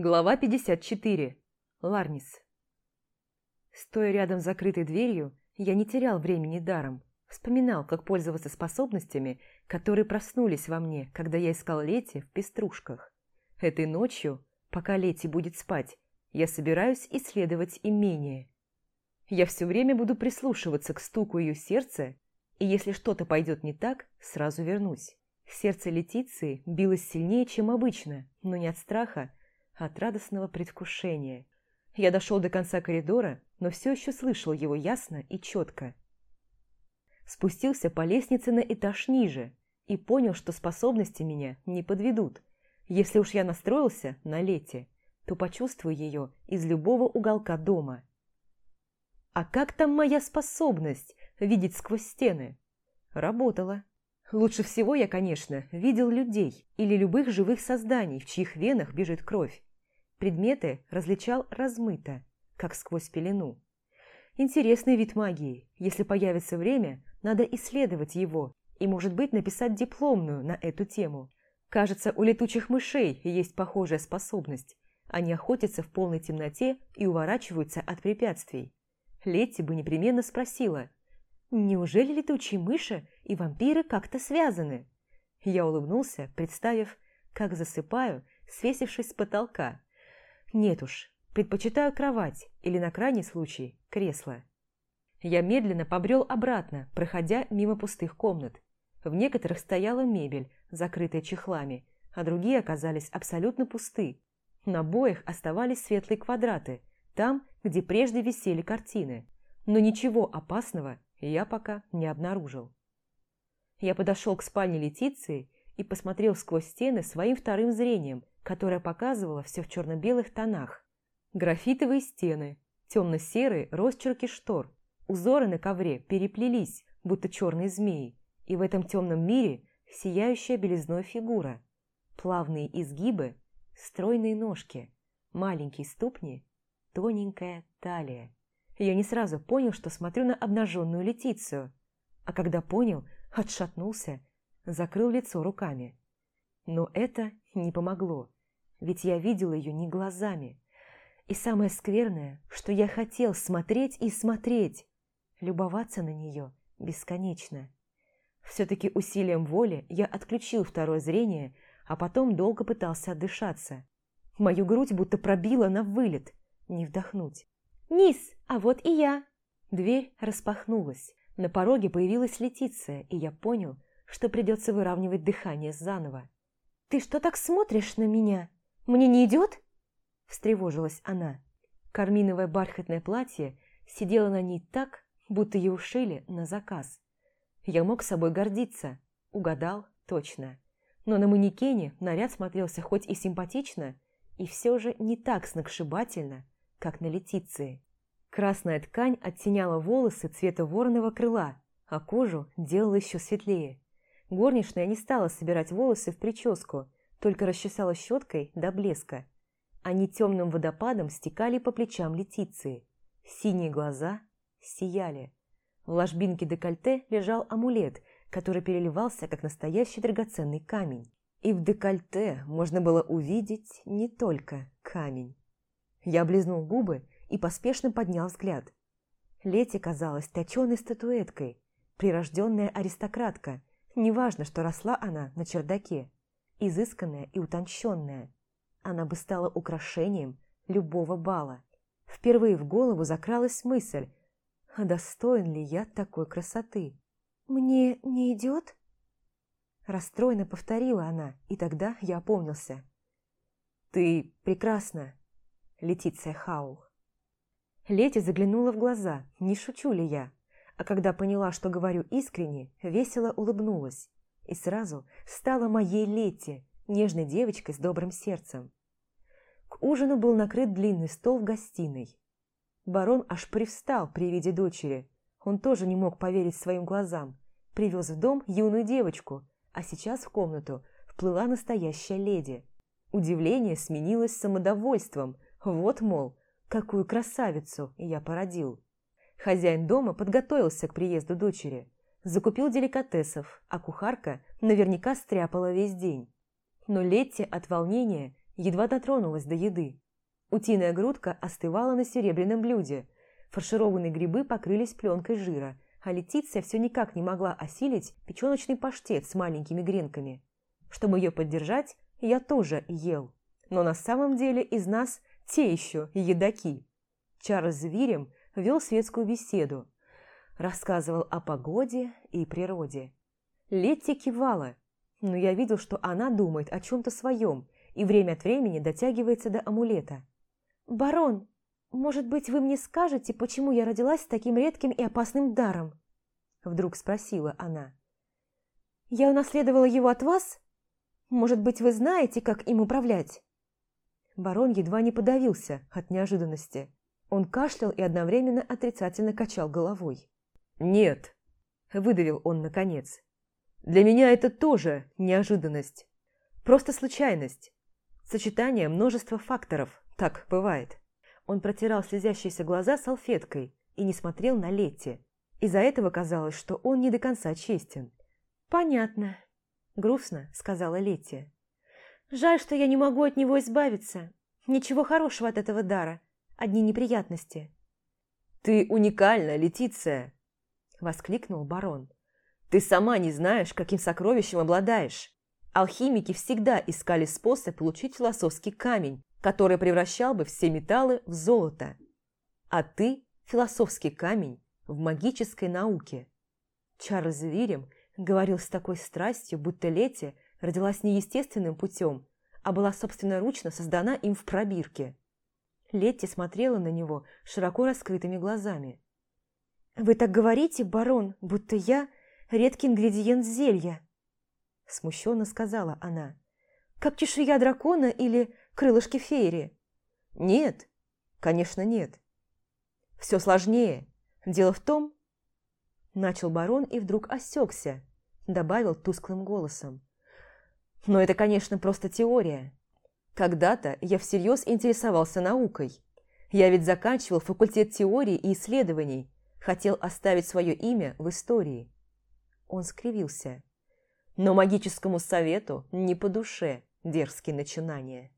Глава 54. Ларнис. Стоя рядом с закрытой дверью, я не терял времени даром. Вспоминал, как пользоваться способностями, которые проснулись во мне, когда я искал Лети в пеструшках. Этой ночью, пока Лети будет спать, я собираюсь исследовать имение. Я все время буду прислушиваться к стуку ее сердца, и если что-то пойдет не так, сразу вернусь. Сердце Летиции билось сильнее, чем обычно, но не от страха, от радостного предвкушения. Я дошел до конца коридора, но все еще слышал его ясно и четко. Спустился по лестнице на этаж ниже и понял, что способности меня не подведут. Если уж я настроился на лете, то почувствую ее из любого уголка дома. А как там моя способность видеть сквозь стены? Работала. Лучше всего я, конечно, видел людей или любых живых созданий, в чьих венах бежит кровь. Предметы различал размыто, как сквозь пелену. Интересный вид магии. Если появится время, надо исследовать его и, может быть, написать дипломную на эту тему. Кажется, у летучих мышей есть похожая способность. Они охотятся в полной темноте и уворачиваются от препятствий. Летти бы непременно спросила, «Неужели летучие мыши и вампиры как-то связаны?» Я улыбнулся, представив, как засыпаю, свесившись с потолка, нет уж, предпочитаю кровать или, на крайний случай, кресло. Я медленно побрел обратно, проходя мимо пустых комнат. В некоторых стояла мебель, закрытая чехлами, а другие оказались абсолютно пусты. На обоих оставались светлые квадраты, там, где прежде висели картины. Но ничего опасного я пока не обнаружил. Я подошел к спальне Летиции и посмотрел сквозь стены своим вторым зрением, которая показывала все в черно-белых тонах. Графитовые стены, темно-серые росчерки штор, узоры на ковре переплелись, будто черные змеи, и в этом темном мире сияющая белизной фигура, плавные изгибы, стройные ножки, маленькие ступни, тоненькая талия. Я не сразу понял, что смотрю на обнаженную Летицию, а когда понял, отшатнулся, закрыл лицо руками. Но это не помогло ведь я видел ее не глазами. И самое скверное, что я хотел смотреть и смотреть, любоваться на нее бесконечно. Все-таки усилием воли я отключил второе зрение, а потом долго пытался отдышаться. Мою грудь будто пробила на вылет, не вдохнуть. «Низ, а вот и я!» Дверь распахнулась. На пороге появилась Летиция, и я понял, что придется выравнивать дыхание заново. «Ты что так смотришь на меня?» Мне не идет?» Встревожилась она. Карминовое бархатное платье сидело на ней так, будто его шили на заказ. Я мог собой гордиться. Угадал точно. Но на манекене наряд смотрелся хоть и симпатично, и все же не так сногсшибательно, как на Летиции. Красная ткань оттеняла волосы цвета вороного крыла, а кожу делала еще светлее. Горничная не стала собирать волосы в прическу, только расчесала щеткой до блеска. Они темным водопадом стекали по плечам Летиции. Синие глаза сияли. В ложбинке декольте лежал амулет, который переливался, как настоящий драгоценный камень. И в декольте можно было увидеть не только камень. Я облизнул губы и поспешно поднял взгляд. Лети казалась точеной статуэткой, прирожденная аристократка. Неважно, что росла она на чердаке изысканная и утонченная. Она бы стала украшением любого бала. Впервые в голову закралась мысль, а достоин ли я такой красоты? «Мне не идет?» Расстроенно повторила она, и тогда я опомнился. «Ты прекрасна, Летиция Хаул». Лети заглянула в глаза, не шучу ли я, а когда поняла, что говорю искренне, весело улыбнулась и сразу стала моей Летти, нежной девочкой с добрым сердцем. К ужину был накрыт длинный стол в гостиной. Барон аж привстал при виде дочери. Он тоже не мог поверить своим глазам. Привез в дом юную девочку, а сейчас в комнату вплыла настоящая леди. Удивление сменилось самодовольством. Вот, мол, какую красавицу я породил. Хозяин дома подготовился к приезду дочери закупил деликатесов, а кухарка наверняка стряпала весь день. Но Летти от волнения едва дотронулась до еды. Утиная грудка остывала на серебряном блюде, фаршированные грибы покрылись пленкой жира, а Летиция все никак не могла осилить печеночный паштет с маленькими гренками. Чтобы ее поддержать, я тоже ел. Но на самом деле из нас те еще едоки. Чарльз с Вирем вел светскую беседу, рассказывал о погоде и природе. Летти кивала, но я видел, что она думает о чем-то своем и время от времени дотягивается до амулета. «Барон, может быть, вы мне скажете, почему я родилась с таким редким и опасным даром?» Вдруг спросила она. «Я унаследовала его от вас? Может быть, вы знаете, как им управлять?» Барон едва не подавился от неожиданности. Он кашлял и одновременно отрицательно качал головой. «Нет», – выдавил он наконец. «Для меня это тоже неожиданность. Просто случайность. Сочетание множества факторов. Так бывает». Он протирал слезящиеся глаза салфеткой и не смотрел на Летти. Из-за этого казалось, что он не до конца честен. «Понятно», – грустно сказала Летти. «Жаль, что я не могу от него избавиться. Ничего хорошего от этого дара. Одни неприятности». «Ты уникальна, Летиция!» – воскликнул барон. «Ты сама не знаешь, каким сокровищем обладаешь. Алхимики всегда искали способ получить философский камень, который превращал бы все металлы в золото. А ты – философский камень в магической науке». Чарльз Вирем говорил с такой страстью, будто Лети родилась не естественным путем, а была собственноручно создана им в пробирке. Летти смотрела на него широко раскрытыми глазами. «Вы так говорите, барон, будто я редкий ингредиент зелья», смущенно сказала она. «Как чешуя дракона или крылышки феери?» «Нет, конечно нет. Все сложнее. Дело в том...» Начал барон и вдруг осекся, добавил тусклым голосом. «Но это, конечно, просто теория. Когда-то я всерьез интересовался наукой. Я ведь заканчивал факультет теории и исследований, хотел оставить свое имя в истории. Он скривился. Но магическому совету не по душе дерзкие начинания.